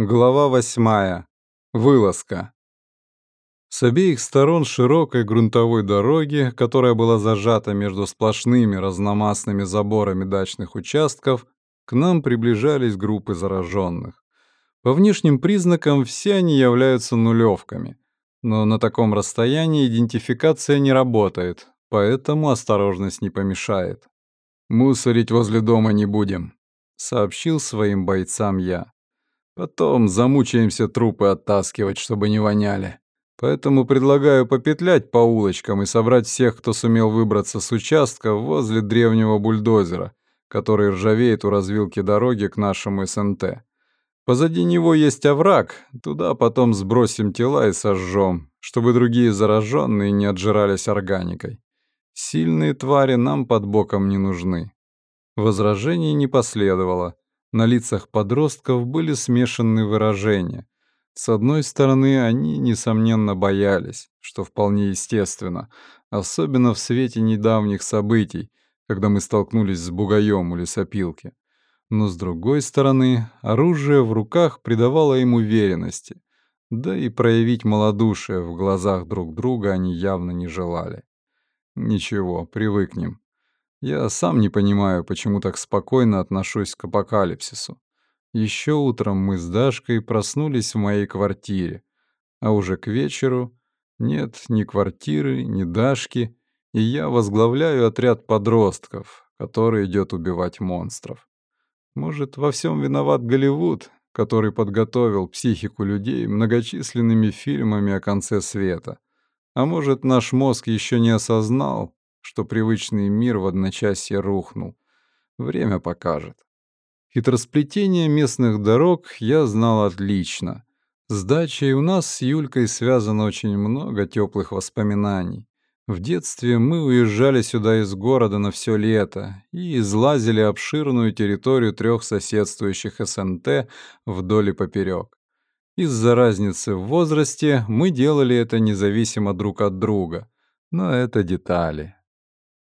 Глава восьмая. Вылазка. С обеих сторон широкой грунтовой дороги, которая была зажата между сплошными разномастными заборами дачных участков, к нам приближались группы зараженных. По внешним признакам все они являются нулевками, но на таком расстоянии идентификация не работает, поэтому осторожность не помешает. «Мусорить возле дома не будем», — сообщил своим бойцам я. Потом замучаемся трупы оттаскивать, чтобы не воняли. Поэтому предлагаю попетлять по улочкам и собрать всех, кто сумел выбраться с участка возле древнего бульдозера, который ржавеет у развилки дороги к нашему СНТ. Позади него есть овраг, туда потом сбросим тела и сожжем, чтобы другие зараженные не отжирались органикой. Сильные твари нам под боком не нужны. Возражений не последовало. На лицах подростков были смешанные выражения. С одной стороны, они, несомненно, боялись, что вполне естественно, особенно в свете недавних событий, когда мы столкнулись с бугаем у лесопилки. Но с другой стороны, оружие в руках придавало им уверенности, да и проявить малодушие в глазах друг друга они явно не желали. Ничего, привыкнем. Я сам не понимаю, почему так спокойно отношусь к апокалипсису. Еще утром мы с Дашкой проснулись в моей квартире, а уже к вечеру нет ни квартиры, ни Дашки, и я возглавляю отряд подростков, который идет убивать монстров. Может, во всем виноват Голливуд, который подготовил психику людей многочисленными фильмами о конце света. А может, наш мозг еще не осознал, что привычный мир в одночасье рухнул. Время покажет. Хитросплетение местных дорог я знал отлично. С дачей у нас с Юлькой связано очень много теплых воспоминаний. В детстве мы уезжали сюда из города на все лето и излазили обширную территорию трех соседствующих СНТ вдоль и поперек. Из-за разницы в возрасте мы делали это независимо друг от друга, но это детали.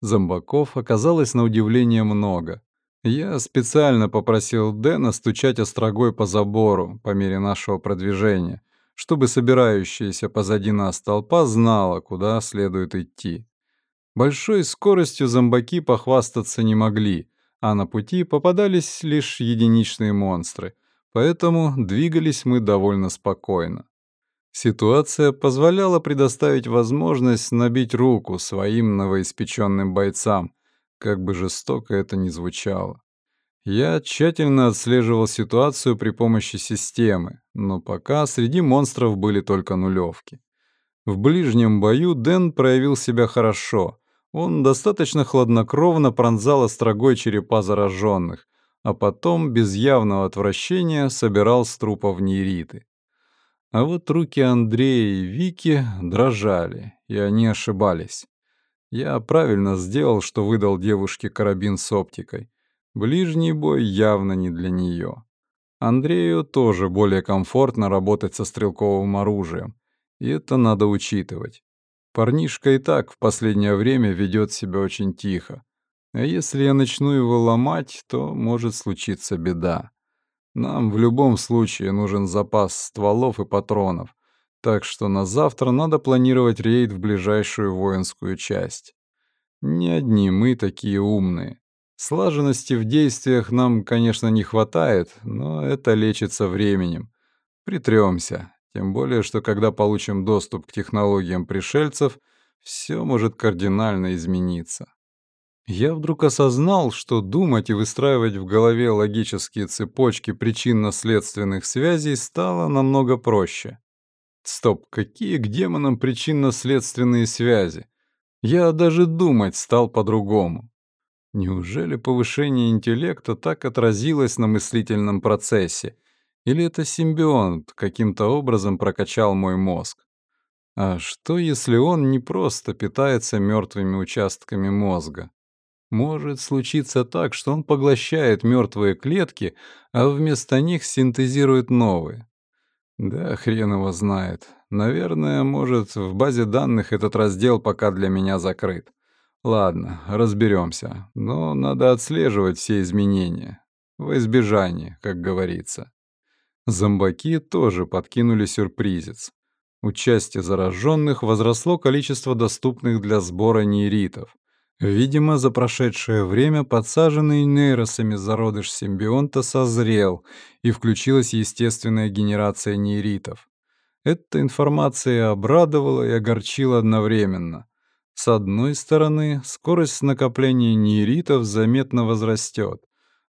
Зомбаков оказалось на удивление много. Я специально попросил Дэна стучать острогой по забору по мере нашего продвижения, чтобы собирающаяся позади нас толпа знала, куда следует идти. Большой скоростью зомбаки похвастаться не могли, а на пути попадались лишь единичные монстры, поэтому двигались мы довольно спокойно. Ситуация позволяла предоставить возможность набить руку своим новоиспеченным бойцам, как бы жестоко это ни звучало. Я тщательно отслеживал ситуацию при помощи системы, но пока среди монстров были только нулевки. В ближнем бою Дэн проявил себя хорошо. Он достаточно хладнокровно пронзал острогой черепа зараженных, а потом без явного отвращения собирал с трупов нейриты. А вот руки Андрея и Вики дрожали, и они ошибались. Я правильно сделал, что выдал девушке карабин с оптикой. Ближний бой явно не для нее. Андрею тоже более комфортно работать со стрелковым оружием, и это надо учитывать. Парнишка и так в последнее время ведет себя очень тихо. А если я начну его ломать, то может случиться беда. Нам в любом случае нужен запас стволов и патронов, так что на завтра надо планировать рейд в ближайшую воинскую часть. Не одни мы такие умные. Слаженности в действиях нам, конечно, не хватает, но это лечится временем. Притремся, тем более, что когда получим доступ к технологиям пришельцев, все может кардинально измениться. Я вдруг осознал, что думать и выстраивать в голове логические цепочки причинно-следственных связей стало намного проще. Стоп, какие к демонам причинно-следственные связи? Я даже думать стал по-другому. Неужели повышение интеллекта так отразилось на мыслительном процессе? Или это симбионт каким-то образом прокачал мой мозг? А что, если он не просто питается мертвыми участками мозга? Может случиться так, что он поглощает мертвые клетки, а вместо них синтезирует новые. Да, хрен его знает. Наверное, может, в базе данных этот раздел пока для меня закрыт. Ладно, разберемся. Но надо отслеживать все изменения. Во избежание, как говорится. Зомбаки тоже подкинули сюрпризец. У части зараженных возросло количество доступных для сбора нейритов. Видимо, за прошедшее время подсаженный нейросами зародыш симбионта созрел, и включилась естественная генерация нейритов. Эта информация обрадовала и огорчила одновременно. С одной стороны, скорость накопления нейритов заметно возрастет,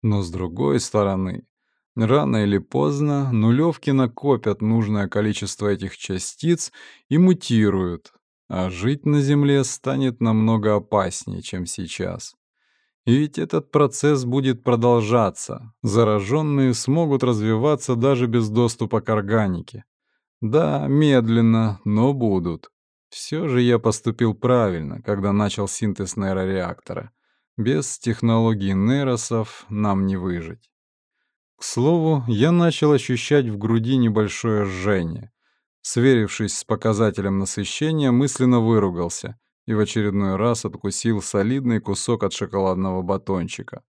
но с другой стороны, рано или поздно нулевки накопят нужное количество этих частиц и мутируют, а жить на Земле станет намного опаснее, чем сейчас. И ведь этот процесс будет продолжаться. Зараженные смогут развиваться даже без доступа к органике. Да, медленно, но будут. Все же я поступил правильно, когда начал синтез нейрореактора. Без технологий нейросов нам не выжить. К слову, я начал ощущать в груди небольшое жжение. Сверившись с показателем насыщения, мысленно выругался и в очередной раз откусил солидный кусок от шоколадного батончика.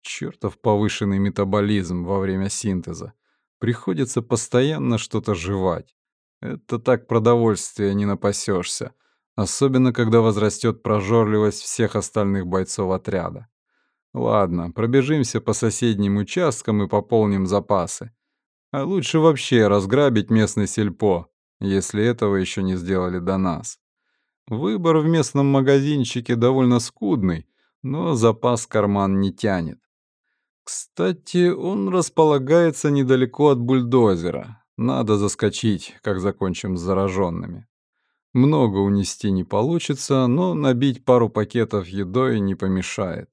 Чертов повышенный метаболизм во время синтеза. Приходится постоянно что-то жевать. Это так продовольствия не напасешься, особенно когда возрастет прожорливость всех остальных бойцов отряда. Ладно, пробежимся по соседним участкам и пополним запасы. А лучше вообще разграбить местный сельпо, если этого еще не сделали до нас. Выбор в местном магазинчике довольно скудный, но запас карман не тянет. Кстати, он располагается недалеко от бульдозера. Надо заскочить, как закончим с зараженными. Много унести не получится, но набить пару пакетов едой не помешает.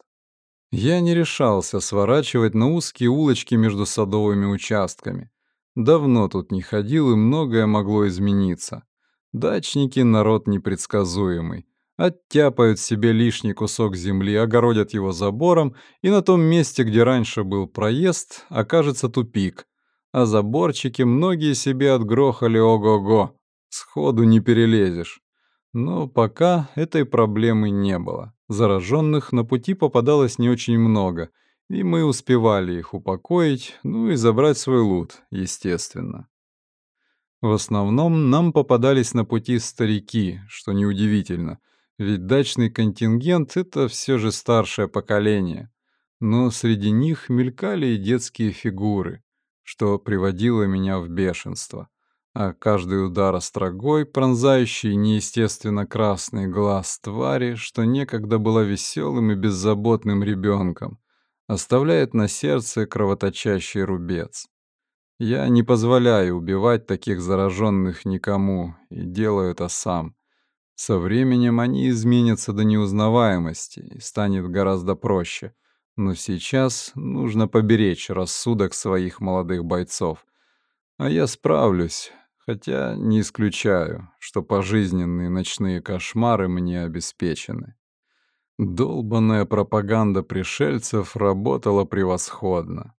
Я не решался сворачивать на узкие улочки между садовыми участками. Давно тут не ходил, и многое могло измениться. Дачники — народ непредсказуемый оттяпают себе лишний кусок земли, огородят его забором, и на том месте, где раньше был проезд, окажется тупик. А заборчики многие себе отгрохали ого-го. Сходу не перелезешь. Но пока этой проблемы не было. Зараженных на пути попадалось не очень много, и мы успевали их упокоить, ну и забрать свой лут, естественно. В основном нам попадались на пути старики, что неудивительно — ведь дачный контингент — это все же старшее поколение. Но среди них мелькали и детские фигуры, что приводило меня в бешенство. А каждый удар острогой, пронзающий неестественно красный глаз твари, что некогда была веселым и беззаботным ребенком, оставляет на сердце кровоточащий рубец. Я не позволяю убивать таких зараженных никому и делаю это сам. Со временем они изменятся до неузнаваемости и станет гораздо проще. Но сейчас нужно поберечь рассудок своих молодых бойцов. А я справлюсь, хотя не исключаю, что пожизненные ночные кошмары мне обеспечены. Долбанная пропаганда пришельцев работала превосходно.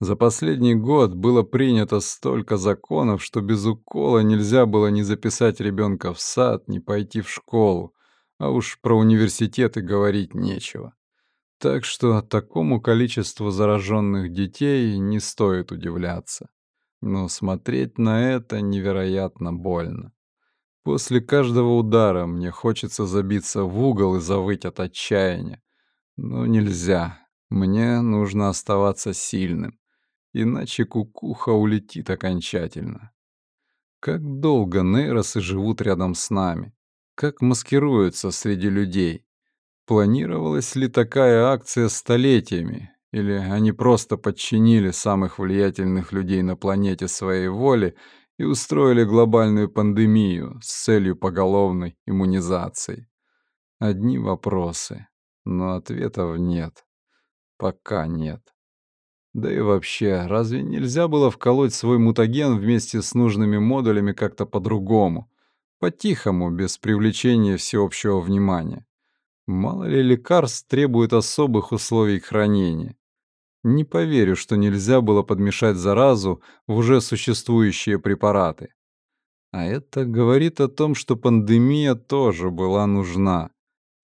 За последний год было принято столько законов, что без укола нельзя было ни записать ребенка в сад, ни пойти в школу, а уж про университеты говорить нечего. Так что такому количеству зараженных детей не стоит удивляться. Но смотреть на это невероятно больно. После каждого удара мне хочется забиться в угол и завыть от отчаяния. Но нельзя. Мне нужно оставаться сильным иначе кукуха улетит окончательно. Как долго нейросы живут рядом с нами? Как маскируются среди людей? Планировалась ли такая акция столетиями? Или они просто подчинили самых влиятельных людей на планете своей воле и устроили глобальную пандемию с целью поголовной иммунизации? Одни вопросы, но ответов нет. Пока нет. Да и вообще, разве нельзя было вколоть свой мутаген вместе с нужными модулями как-то по-другому? По-тихому, без привлечения всеобщего внимания. Мало ли лекарств требует особых условий хранения. Не поверю, что нельзя было подмешать заразу в уже существующие препараты. А это говорит о том, что пандемия тоже была нужна.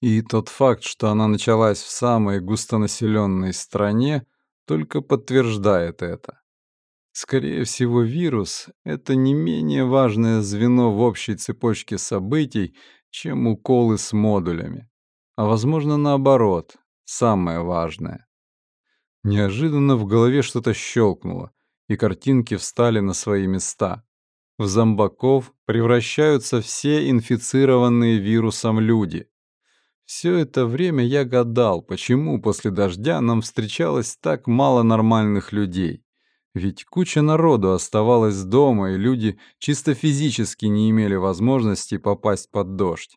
И тот факт, что она началась в самой густонаселенной стране — только подтверждает это. Скорее всего, вирус — это не менее важное звено в общей цепочке событий, чем уколы с модулями. А возможно, наоборот, самое важное. Неожиданно в голове что-то щелкнуло, и картинки встали на свои места. В зомбаков превращаются все инфицированные вирусом люди. Все это время я гадал, почему после дождя нам встречалось так мало нормальных людей. Ведь куча народу оставалась дома, и люди чисто физически не имели возможности попасть под дождь.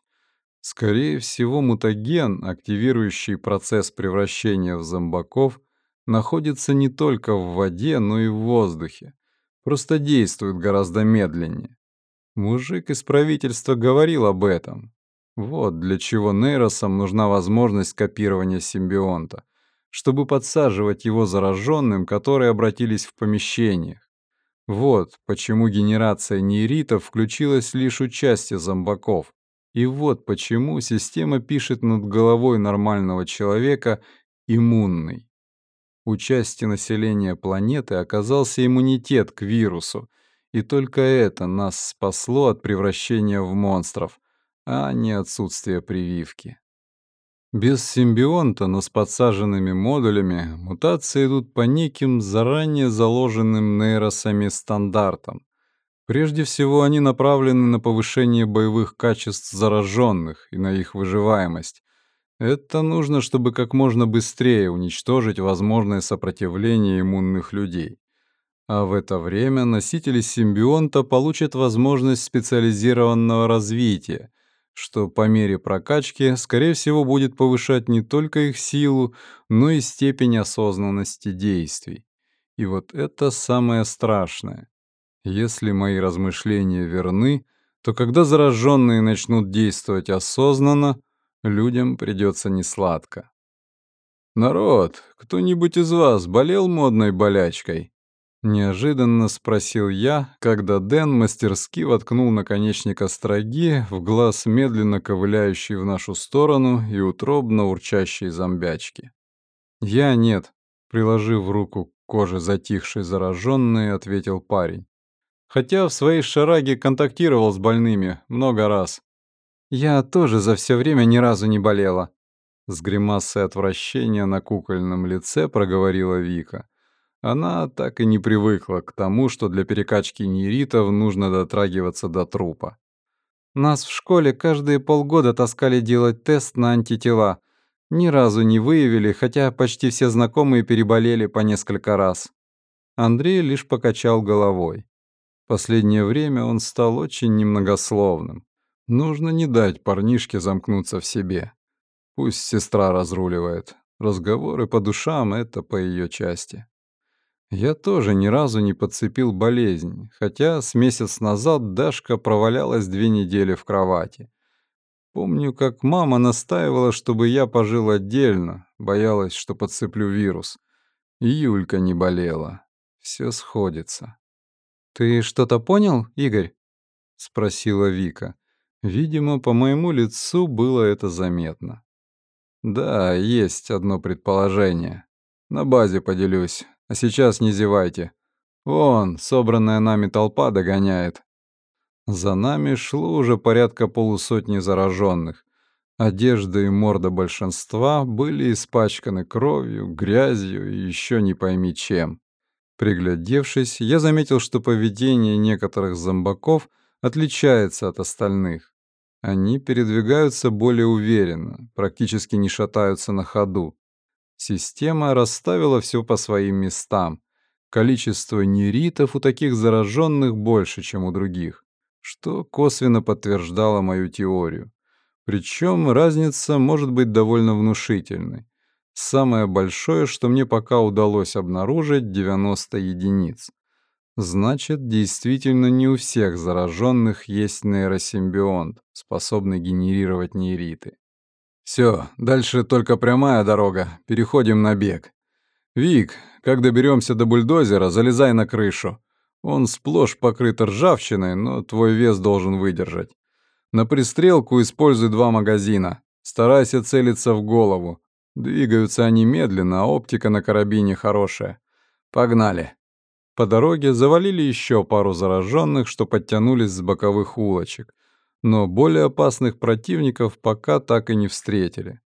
Скорее всего, мутаген, активирующий процесс превращения в зомбаков, находится не только в воде, но и в воздухе. Просто действует гораздо медленнее. Мужик из правительства говорил об этом. Вот для чего нейросам нужна возможность копирования симбионта, чтобы подсаживать его зараженным, которые обратились в помещениях. Вот почему генерация нейритов включилась лишь у части зомбаков. И вот почему система пишет над головой нормального человека «иммунный». У части населения планеты оказался иммунитет к вирусу, и только это нас спасло от превращения в монстров, а не отсутствие прививки. Без симбионта, но с подсаженными модулями, мутации идут по неким заранее заложенным нейросами стандартам. Прежде всего, они направлены на повышение боевых качеств зараженных и на их выживаемость. Это нужно, чтобы как можно быстрее уничтожить возможное сопротивление иммунных людей. А в это время носители симбионта получат возможность специализированного развития, что по мере прокачки, скорее всего, будет повышать не только их силу, но и степень осознанности действий. И вот это самое страшное. Если мои размышления верны, то когда зараженные начнут действовать осознанно, людям придется несладко. «Народ, кто-нибудь из вас болел модной болячкой?» Неожиданно спросил я, когда Дэн мастерски воткнул наконечник остроги в глаз медленно ковыляющей в нашу сторону и утробно урчащей зомбячки. «Я нет», — приложив руку к коже затихшей зараженной, ответил парень. Хотя в своей шараге контактировал с больными много раз. «Я тоже за все время ни разу не болела», — с гримасой отвращения на кукольном лице проговорила Вика. Она так и не привыкла к тому, что для перекачки нейритов нужно дотрагиваться до трупа. Нас в школе каждые полгода таскали делать тест на антитела. Ни разу не выявили, хотя почти все знакомые переболели по несколько раз. Андрей лишь покачал головой. Последнее время он стал очень немногословным. Нужно не дать парнишке замкнуться в себе. Пусть сестра разруливает. Разговоры по душам — это по ее части. Я тоже ни разу не подцепил болезнь, хотя с месяц назад Дашка провалялась две недели в кровати. Помню, как мама настаивала, чтобы я пожил отдельно, боялась, что подцеплю вирус. И Юлька не болела. Все сходится. «Ты что-то понял, Игорь?» — спросила Вика. Видимо, по моему лицу было это заметно. «Да, есть одно предположение. На базе поделюсь. А сейчас не зевайте. Вон, собранная нами толпа догоняет. За нами шло уже порядка полусотни зараженных. Одежда и морда большинства были испачканы кровью, грязью и еще не пойми чем. Приглядевшись, я заметил, что поведение некоторых зомбаков отличается от остальных. Они передвигаются более уверенно, практически не шатаются на ходу. Система расставила все по своим местам. Количество нейритов у таких зараженных больше, чем у других, что косвенно подтверждало мою теорию. Причем разница может быть довольно внушительной. Самое большое, что мне пока удалось обнаружить, 90 единиц. Значит, действительно не у всех зараженных есть нейросимбионт, способный генерировать нейриты. Все, дальше только прямая дорога. Переходим на бег. Вик, как доберемся до бульдозера, залезай на крышу. Он сплошь покрыт ржавчиной, но твой вес должен выдержать. На пристрелку используй два магазина. Старайся целиться в голову. Двигаются они медленно, а оптика на карабине хорошая. Погнали. По дороге завалили еще пару зараженных, что подтянулись с боковых улочек, но более опасных противников пока так и не встретили.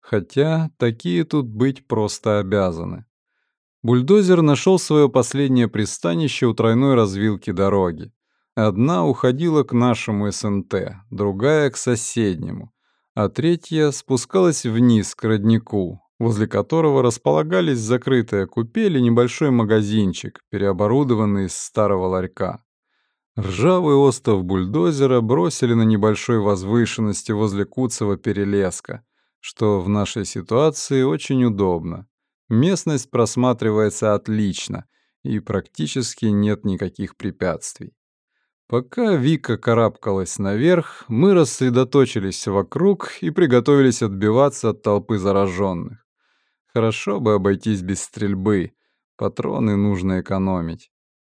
Хотя такие тут быть просто обязаны. Бульдозер нашел свое последнее пристанище у тройной развилки дороги. Одна уходила к нашему СНТ, другая — к соседнему, а третья спускалась вниз к роднику, возле которого располагались закрытая купель и небольшой магазинчик, переоборудованный из старого ларька. Ржавый остов бульдозера бросили на небольшой возвышенности возле Куцева перелеска, что в нашей ситуации очень удобно. Местность просматривается отлично, и практически нет никаких препятствий. Пока Вика карабкалась наверх, мы рассредоточились вокруг и приготовились отбиваться от толпы зараженных. Хорошо бы обойтись без стрельбы. Патроны нужно экономить.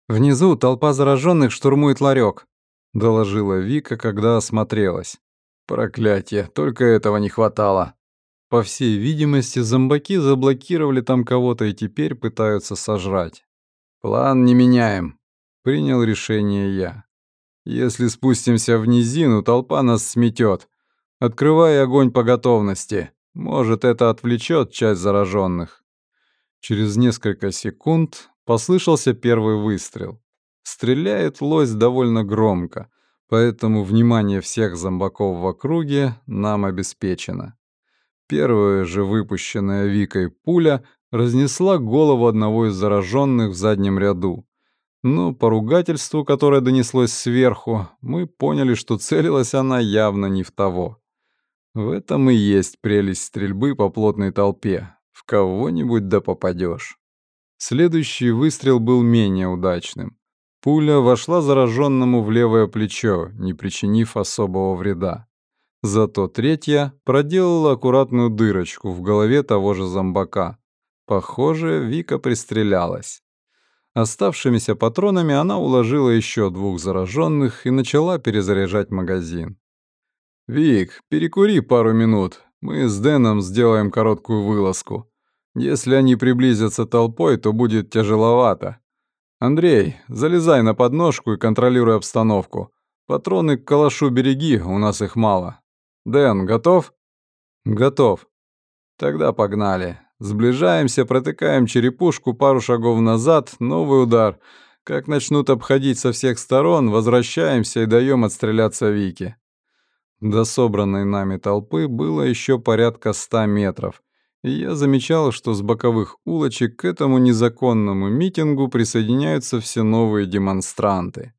«Внизу толпа зараженных штурмует ларек», — доложила Вика, когда осмотрелась. «Проклятие, только этого не хватало». По всей видимости, зомбаки заблокировали там кого-то и теперь пытаются сожрать. «План не меняем», — принял решение я. «Если спустимся в низину, толпа нас сметет. Открывай огонь по готовности. Может, это отвлечет часть зараженных. Через несколько секунд послышался первый выстрел. Стреляет лось довольно громко, поэтому внимание всех зомбаков в округе нам обеспечено. Первая же выпущенная Викой пуля разнесла голову одного из зараженных в заднем ряду. Но по ругательству, которое донеслось сверху, мы поняли, что целилась она явно не в того. В этом и есть прелесть стрельбы по плотной толпе. В кого-нибудь да попадешь. Следующий выстрел был менее удачным. Пуля вошла зараженному в левое плечо, не причинив особого вреда. Зато третья проделала аккуратную дырочку в голове того же зомбака. Похоже, Вика пристрелялась. Оставшимися патронами она уложила еще двух зараженных и начала перезаряжать магазин. «Вик, перекури пару минут. Мы с Дэном сделаем короткую вылазку. Если они приблизятся толпой, то будет тяжеловато. Андрей, залезай на подножку и контролируй обстановку. Патроны к калашу береги, у нас их мало. Дэн, готов? Готов. Тогда погнали. Сближаемся, протыкаем черепушку пару шагов назад, новый удар. Как начнут обходить со всех сторон, возвращаемся и даем отстреляться Вике. До собранной нами толпы было еще порядка ста метров, и я замечал, что с боковых улочек к этому незаконному митингу присоединяются все новые демонстранты.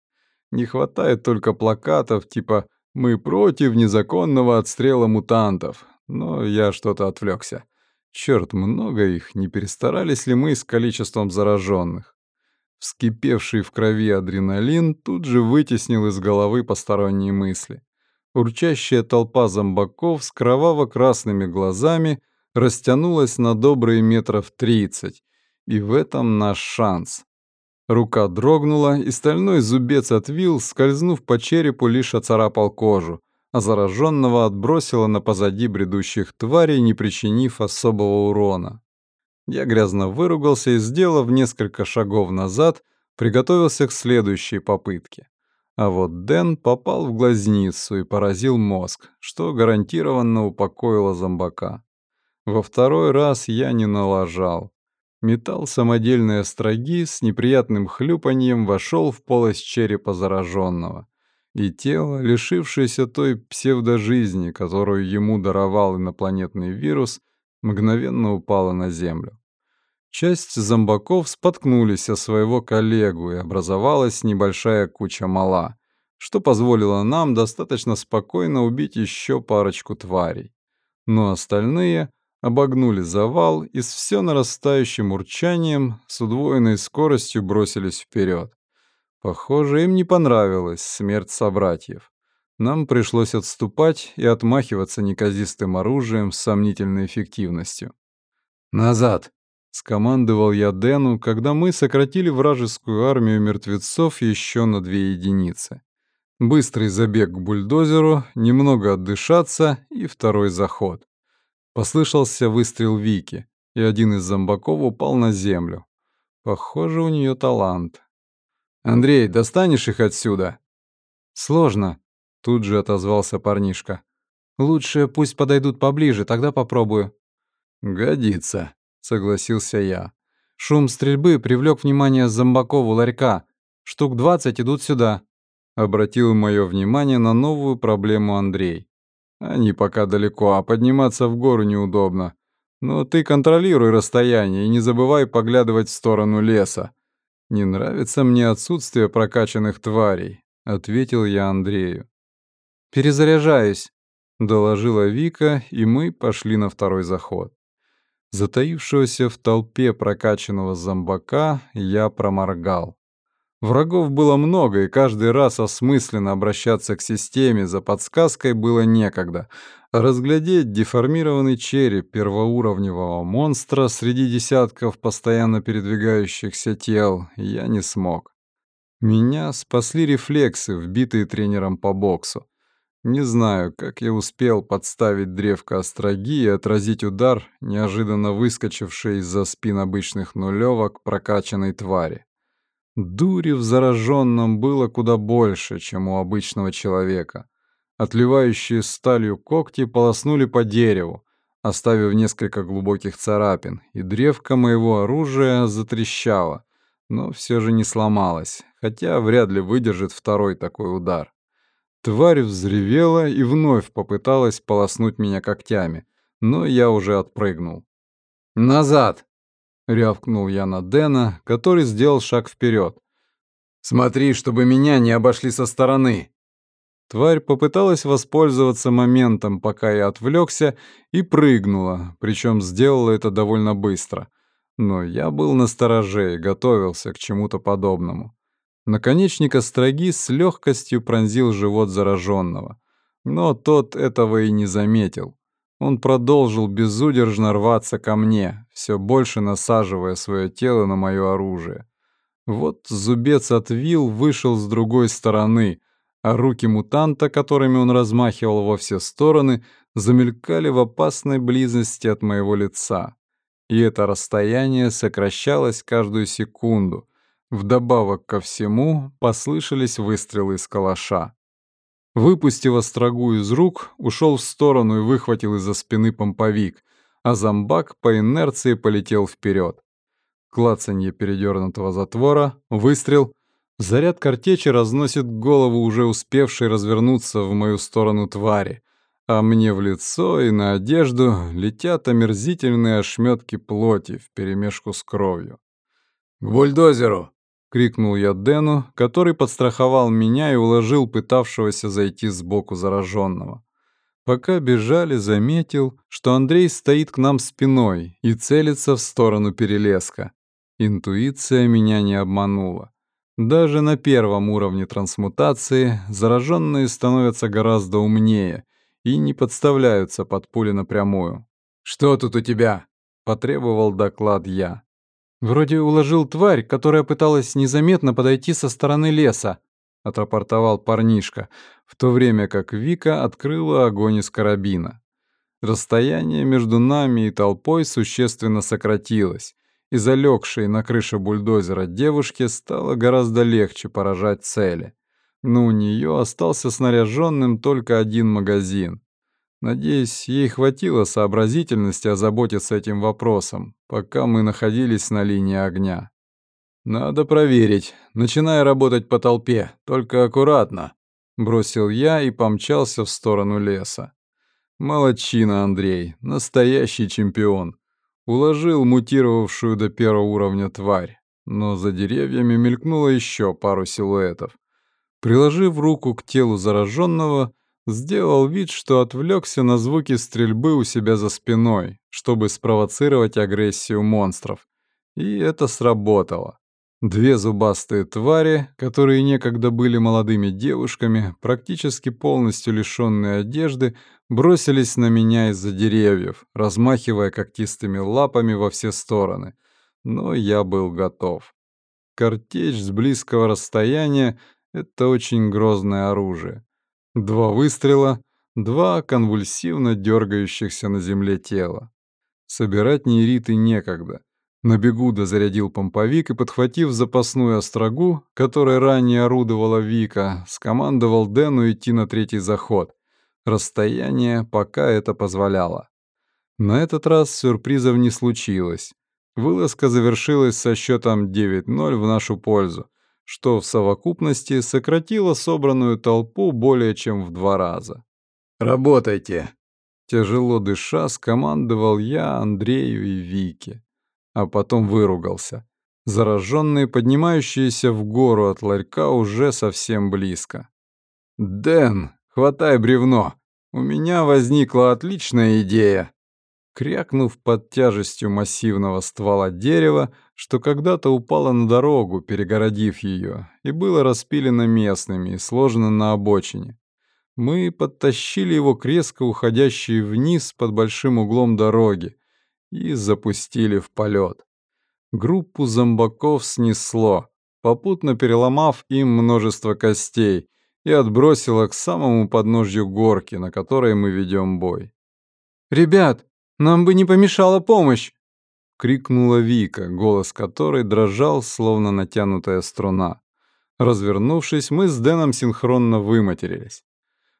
Не хватает только плакатов типа «Мы против незаконного отстрела мутантов», но я что-то отвлекся. Черт, много их, не перестарались ли мы с количеством зараженных? Вскипевший в крови адреналин тут же вытеснил из головы посторонние мысли. Урчащая толпа зомбаков с кроваво-красными глазами растянулась на добрые метров тридцать, и в этом наш шанс. Рука дрогнула, и стальной зубец от вил, скользнув по черепу, лишь оцарапал кожу, а зараженного отбросило на позади бредущих тварей, не причинив особого урона. Я грязно выругался и, сделав несколько шагов назад, приготовился к следующей попытке. А вот Дэн попал в глазницу и поразил мозг, что гарантированно упокоило зомбака. Во второй раз я не налажал. Металл самодельной остроги с неприятным хлюпаньем вошел в полость черепа зараженного. И тело, лишившееся той псевдожизни, которую ему даровал инопланетный вирус, мгновенно упало на землю. Часть зомбаков споткнулись о своего коллегу, и образовалась небольшая куча мала, что позволило нам достаточно спокойно убить еще парочку тварей. Но остальные обогнули завал и с все нарастающим урчанием с удвоенной скоростью бросились вперед. Похоже, им не понравилась смерть собратьев. Нам пришлось отступать и отмахиваться неказистым оружием с сомнительной эффективностью. «Назад!» Скомандовал я Дэну, когда мы сократили вражескую армию мертвецов еще на две единицы. Быстрый забег к бульдозеру, немного отдышаться и второй заход. Послышался выстрел Вики, и один из зомбаков упал на землю. Похоже, у нее талант. «Андрей, достанешь их отсюда?» «Сложно», — тут же отозвался парнишка. «Лучше пусть подойдут поближе, тогда попробую». «Годится», — согласился я. Шум стрельбы привлек внимание зомбаков у ларька. Штук двадцать идут сюда. Обратил мое внимание на новую проблему Андрей. Они пока далеко, а подниматься в гору неудобно. Но ты контролируй расстояние и не забывай поглядывать в сторону леса. Не нравится мне отсутствие прокачанных тварей, ответил я Андрею. Перезаряжаюсь, доложила Вика, и мы пошли на второй заход. Затаившегося в толпе прокачанного зомбака я проморгал. Врагов было много, и каждый раз осмысленно обращаться к системе за подсказкой было некогда. Разглядеть деформированный череп первоуровневого монстра среди десятков постоянно передвигающихся тел я не смог. Меня спасли рефлексы, вбитые тренером по боксу. Не знаю, как я успел подставить древко остроги и отразить удар, неожиданно выскочивший из-за спин обычных нулевок прокачанной твари. Дури в зараженном было куда больше, чем у обычного человека. Отливающие сталью когти полоснули по дереву, оставив несколько глубоких царапин, и древко моего оружия затрещало, но все же не сломалось, хотя вряд ли выдержит второй такой удар. Тварь взревела и вновь попыталась полоснуть меня когтями, но я уже отпрыгнул. «Назад!» Рявкнул я на Дэна, который сделал шаг вперед. «Смотри, чтобы меня не обошли со стороны!» Тварь попыталась воспользоваться моментом, пока я отвлекся, и прыгнула, причем сделала это довольно быстро. Но я был настороже и готовился к чему-то подобному. Наконечник остроги с легкостью пронзил живот зараженного. Но тот этого и не заметил. Он продолжил безудержно рваться ко мне, все больше насаживая свое тело на мое оружие. Вот зубец от вил вышел с другой стороны, а руки мутанта, которыми он размахивал во все стороны, замелькали в опасной близости от моего лица. И это расстояние сокращалось каждую секунду. Вдобавок ко всему послышались выстрелы из калаша. Выпустив острогу из рук, ушел в сторону и выхватил из-за спины помповик, а зомбак по инерции полетел вперед. Клацанье передернутого затвора, выстрел. Заряд картечи разносит голову уже успевшей развернуться в мою сторону твари, а мне в лицо и на одежду летят омерзительные ошметки плоти вперемешку с кровью. «К бульдозеру!» — крикнул я Дэну, который подстраховал меня и уложил пытавшегося зайти сбоку зараженного. Пока бежали, заметил, что Андрей стоит к нам спиной и целится в сторону перелеска. Интуиция меня не обманула. Даже на первом уровне трансмутации зараженные становятся гораздо умнее и не подставляются под пули напрямую. «Что тут у тебя?» — потребовал доклад я. «Вроде уложил тварь, которая пыталась незаметно подойти со стороны леса», — отрапортовал парнишка, в то время как Вика открыла огонь из карабина. Расстояние между нами и толпой существенно сократилось, и залегшей на крыше бульдозера девушке стало гораздо легче поражать цели. Но у нее остался снаряженным только один магазин. Надеюсь, ей хватило сообразительности озаботиться этим вопросом, пока мы находились на линии огня. «Надо проверить. Начинай работать по толпе, только аккуратно», — бросил я и помчался в сторону леса. Молодчина, Андрей, настоящий чемпион. Уложил мутировавшую до первого уровня тварь, но за деревьями мелькнуло еще пару силуэтов. Приложив руку к телу зараженного, Сделал вид, что отвлекся на звуки стрельбы у себя за спиной, чтобы спровоцировать агрессию монстров. И это сработало. Две зубастые твари, которые некогда были молодыми девушками, практически полностью лишенные одежды, бросились на меня из-за деревьев, размахивая когтистыми лапами во все стороны. Но я был готов. Картечь с близкого расстояния — это очень грозное оружие. Два выстрела, два конвульсивно дергающихся на земле тела. Собирать нейриты некогда. На бегу дозарядил помповик и, подхватив запасную острогу, которой ранее орудовала Вика, скомандовал Дэну идти на третий заход. Расстояние пока это позволяло. На этот раз сюрпризов не случилось. Вылазка завершилась со счетом 9-0 в нашу пользу, что в совокупности сократило собранную толпу более чем в два раза. «Работайте!» Тяжело дыша, скомандовал я Андрею и Вике, а потом выругался. Зараженные, поднимающиеся в гору от ларька, уже совсем близко. «Дэн, хватай бревно! У меня возникла отличная идея!» Крякнув под тяжестью массивного ствола дерева, что когда-то упало на дорогу, перегородив ее, и было распилено местными и сложено на обочине. Мы подтащили его к резко уходящей вниз под большим углом дороги и запустили в полет. Группу зомбаков снесло, попутно переломав им множество костей, и отбросило к самому подножью горки, на которой мы ведем бой. «Ребят, нам бы не помешала помощь!» — крикнула Вика, голос которой дрожал, словно натянутая струна. Развернувшись, мы с Дэном синхронно выматерились.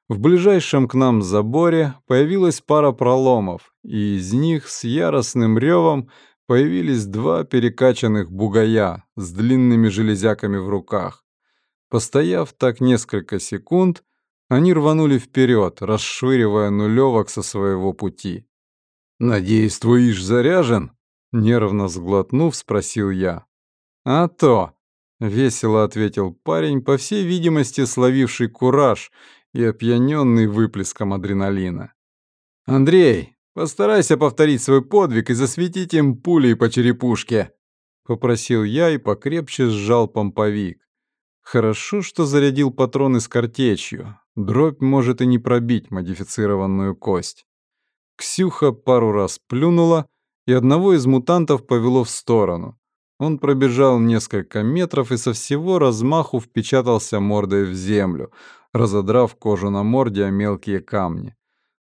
В ближайшем к нам заборе появилась пара проломов, и из них с яростным ревом появились два перекачанных бугая с длинными железяками в руках. Постояв так несколько секунд, они рванули вперед, расшвыривая нулевок со своего пути. «Надеюсь, твой иш заряжен?» — нервно сглотнув, спросил я. «А то!» — весело ответил парень, по всей видимости, словивший кураж и опьяненный выплеском адреналина. «Андрей, постарайся повторить свой подвиг и засветить им пулей по черепушке», — попросил я и покрепче сжал помповик. Хорошо, что зарядил патроны с картечью. Дробь может и не пробить модифицированную кость. Ксюха пару раз плюнула, и одного из мутантов повело в сторону. Он пробежал несколько метров и со всего размаху впечатался мордой в землю, разодрав кожу на морде о мелкие камни.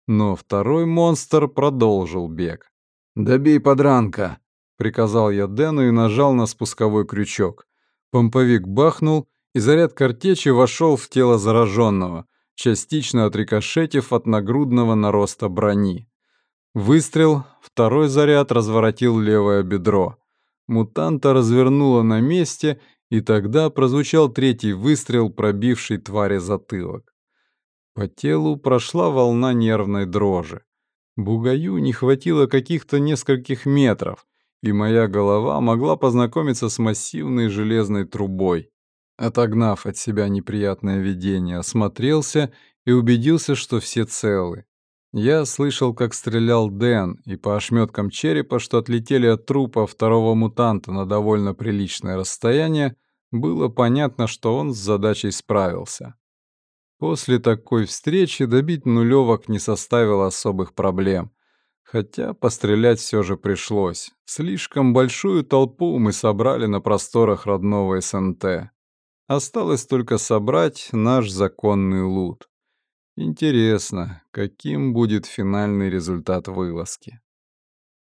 Но второй монстр продолжил бег. «Добей подранка!» — приказал я Дэну и нажал на спусковой крючок. Помповик бахнул, и заряд картечи вошел в тело зараженного, частично отрикошетив от нагрудного нароста брони. Выстрел, второй заряд разворотил левое бедро. Мутанта развернуло на месте, и тогда прозвучал третий выстрел, пробивший твари затылок. По телу прошла волна нервной дрожи. Бугаю не хватило каких-то нескольких метров, и моя голова могла познакомиться с массивной железной трубой. Отогнав от себя неприятное видение, осмотрелся и убедился, что все целы. Я слышал, как стрелял Дэн, и по ошметкам черепа, что отлетели от трупа второго мутанта на довольно приличное расстояние, было понятно, что он с задачей справился. После такой встречи добить нулевок не составило особых проблем. Хотя пострелять все же пришлось. Слишком большую толпу мы собрали на просторах родного СНТ. Осталось только собрать наш законный лут. Интересно, каким будет финальный результат вылазки.